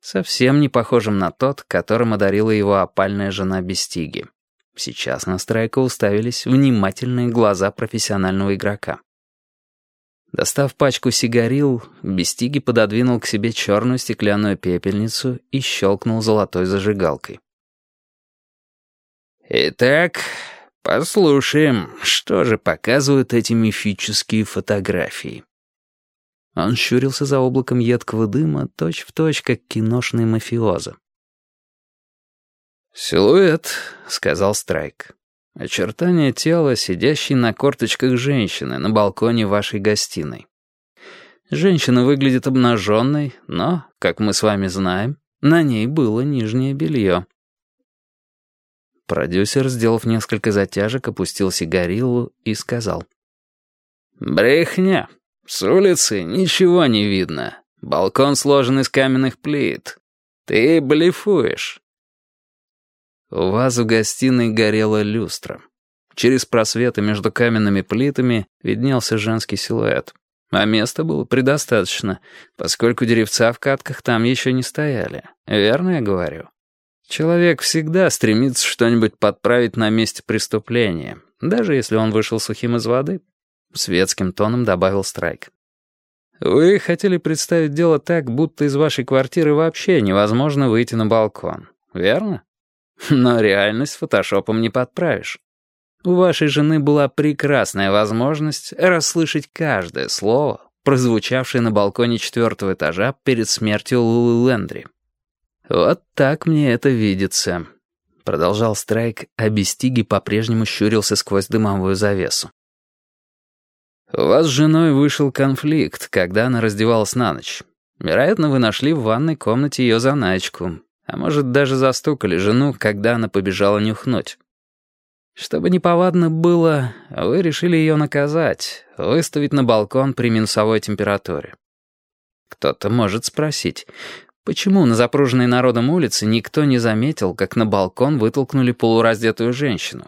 совсем не похожим на тот, которым одарила его опальная жена Бестиги. Сейчас на Страйка уставились внимательные глаза профессионального игрока. Достав пачку сигарил, Бестиги пододвинул к себе черную стеклянную пепельницу и щелкнул золотой зажигалкой. «Итак, послушаем, что же показывают эти мифические фотографии». Он щурился за облаком едкого дыма, точь-в-точь, точь, как киношный мафиоза. «Силуэт», — сказал Страйк. «Очертание тела, сидящей на корточках женщины на балконе вашей гостиной. Женщина выглядит обнаженной, но, как мы с вами знаем, на ней было нижнее белье». Продюсер, сделав несколько затяжек, опустил сигарилу и сказал. «Брехня. С улицы ничего не видно. Балкон сложен из каменных плит. Ты блефуешь». У вас в гостиной горела люстра. Через просветы между каменными плитами виднелся женский силуэт. А места было предостаточно, поскольку деревца в катках там еще не стояли. Верно я говорю? Человек всегда стремится что-нибудь подправить на месте преступления, даже если он вышел сухим из воды. Светским тоном добавил Страйк. Вы хотели представить дело так, будто из вашей квартиры вообще невозможно выйти на балкон, верно? Но реальность фотошопом не подправишь. У вашей жены была прекрасная возможность расслышать каждое слово, прозвучавшее на балконе четвертого этажа перед смертью Лулы Лендри. «Вот так мне это видится», — продолжал Страйк, а Бестиги по-прежнему щурился сквозь дымовую завесу. «У вас с женой вышел конфликт, когда она раздевалась на ночь. Вероятно, вы нашли в ванной комнате ее заначку, а может, даже застукали жену, когда она побежала нюхнуть. Чтобы неповадно было, вы решили ее наказать, выставить на балкон при минусовой температуре. Кто-то может спросить, Почему на запруженной народом улице никто не заметил, как на балкон вытолкнули полураздетую женщину?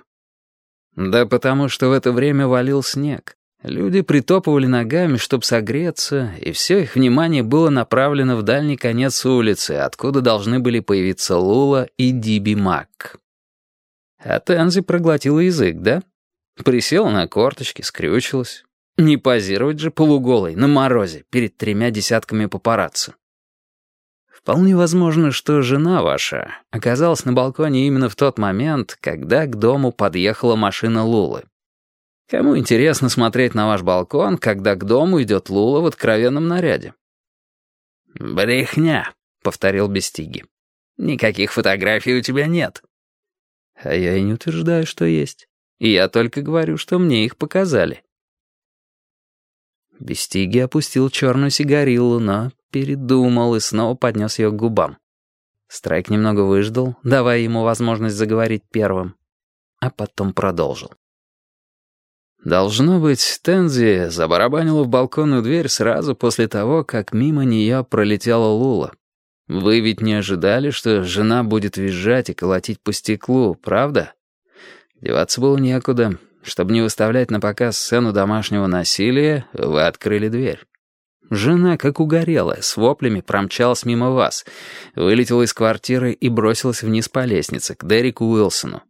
Да потому что в это время валил снег. Люди притопывали ногами, чтобы согреться, и все их внимание было направлено в дальний конец улицы, откуда должны были появиться Лула и Диби Мак. А Тензи проглотила язык, да? Присела на корточки, скрючилась. Не позировать же полуголой на морозе перед тремя десятками папарацци. Вполне возможно, что жена ваша оказалась на балконе именно в тот момент, когда к дому подъехала машина Лулы. Кому интересно смотреть на ваш балкон, когда к дому идет Лула в откровенном наряде? «Брехня», — повторил Бестиги. «Никаких фотографий у тебя нет». А я и не утверждаю, что есть. И я только говорю, что мне их показали. Бестиги опустил черную сигарилу, но передумал и снова поднес ее к губам. Страйк немного выждал, давая ему возможность заговорить первым, а потом продолжил. Должно быть, Тензи забарабанила в балконную дверь сразу после того, как мимо нее пролетела Лула. Вы ведь не ожидали, что жена будет визжать и колотить по стеклу, правда? Деваться было некуда. Чтобы не выставлять на показ сцену домашнего насилия, вы открыли дверь. Жена, как угорелая, с воплями промчалась мимо вас, вылетела из квартиры и бросилась вниз по лестнице к Дереку Уилсону.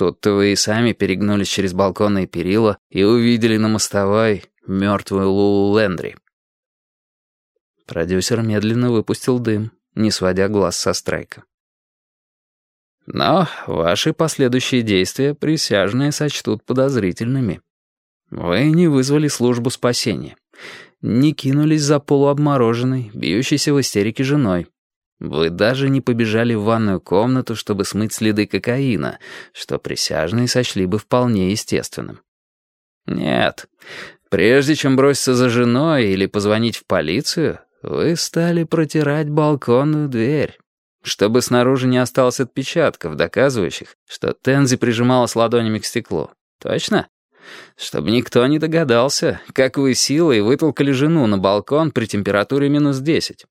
Тут-то вы и сами перегнулись через балконные перила и увидели на мостовой мертвую Лулу Лендри. Продюсер медленно выпустил дым, не сводя глаз со страйка. Но ваши последующие действия присяжные сочтут подозрительными. Вы не вызвали службу спасения не кинулись за полуобмороженной, бьющейся в истерике женой. Вы даже не побежали в ванную комнату, чтобы смыть следы кокаина, что присяжные сочли бы вполне естественным. Нет, прежде чем броситься за женой или позвонить в полицию, вы стали протирать балконную дверь, чтобы снаружи не осталось отпечатков, доказывающих, что Тензи прижималась ладонями к стеклу. Точно? Чтобы никто не догадался, как вы силой вытолкали жену на балкон при температуре минус десять.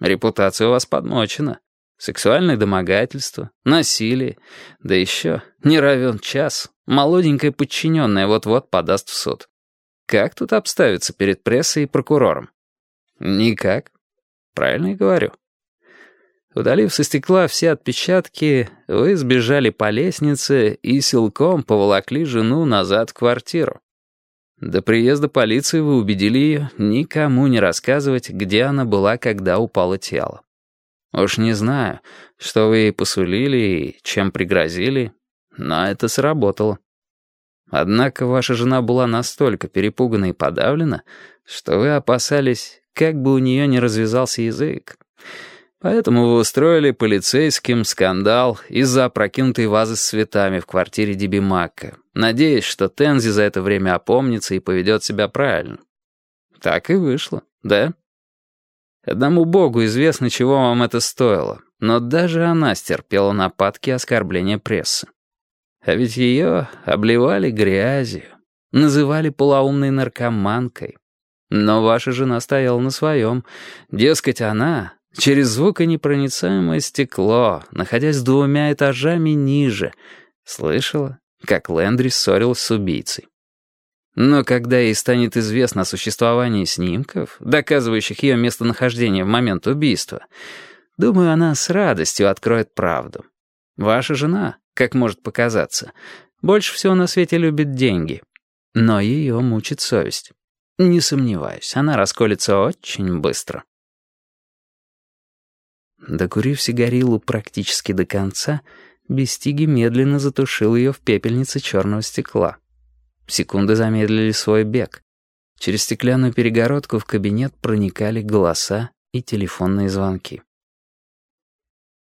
Репутация у вас подмочена. Сексуальное домогательство, насилие. Да еще, не равен час, молоденькая подчиненная вот-вот подаст в суд. Как тут обставиться перед прессой и прокурором? Никак. Правильно я говорю. Удалив со стекла все отпечатки, вы сбежали по лестнице и силком поволокли жену назад в квартиру. До приезда полиции вы убедили ее никому не рассказывать, где она была, когда упало тело. Уж не знаю, что вы ей посулили и чем пригрозили, но это сработало. Однако ваша жена была настолько перепугана и подавлена, что вы опасались, как бы у нее не развязался язык. Поэтому вы устроили полицейским скандал из-за опрокинутой вазы с цветами в квартире Диби Макка, надеясь, что Тензи за это время опомнится и поведет себя правильно. Так и вышло, да? Одному богу известно, чего вам это стоило, но даже она стерпела нападки и оскорбления прессы. А ведь ее обливали грязью, называли полоумной наркоманкой. Но ваша жена стояла на своем. Дескать, она Через звуконепроницаемое стекло, находясь двумя этажами ниже, слышала, как Лэндри ссорилась с убийцей. Но когда ей станет известно о существовании снимков, доказывающих ее местонахождение в момент убийства, думаю, она с радостью откроет правду. Ваша жена, как может показаться, больше всего на свете любит деньги, но ее мучит совесть. Не сомневаюсь, она расколется очень быстро. Докурив сигарилу практически до конца, Бестиги медленно затушил ее в пепельнице черного стекла. Секунды замедлили свой бег. Через стеклянную перегородку в кабинет проникали голоса и телефонные звонки.